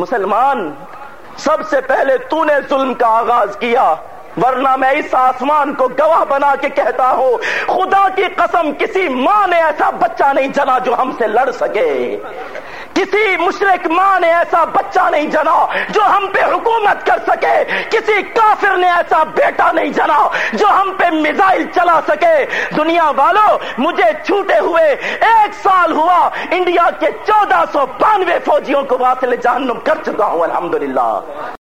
مسلمان، سب سے پہلے تو نے ظلم کا آغاز کیا، ورنہ میں اس آسمان کو گواہ بنا کے کہتا ہوں، خدا کی قسم کسی ماں نے ایسا بچہ نہیں جنا جو ہم سے لڑ سکے۔ کسی مشرق ماں نے ایسا بچہ نہیں جنا جو ہم پہ حکومت کر سکے۔ کسی کافر نے ایسا بیٹا نہیں جنا جو ہم پہ میزائل چلا سکے۔ دنیا والوں مجھے چھوٹے ہوئے ایک سال ہوا انڈیا کے چودہ سو بانوے فوجیوں کو واسل جہنم کر چکا ہوں الحمدللہ۔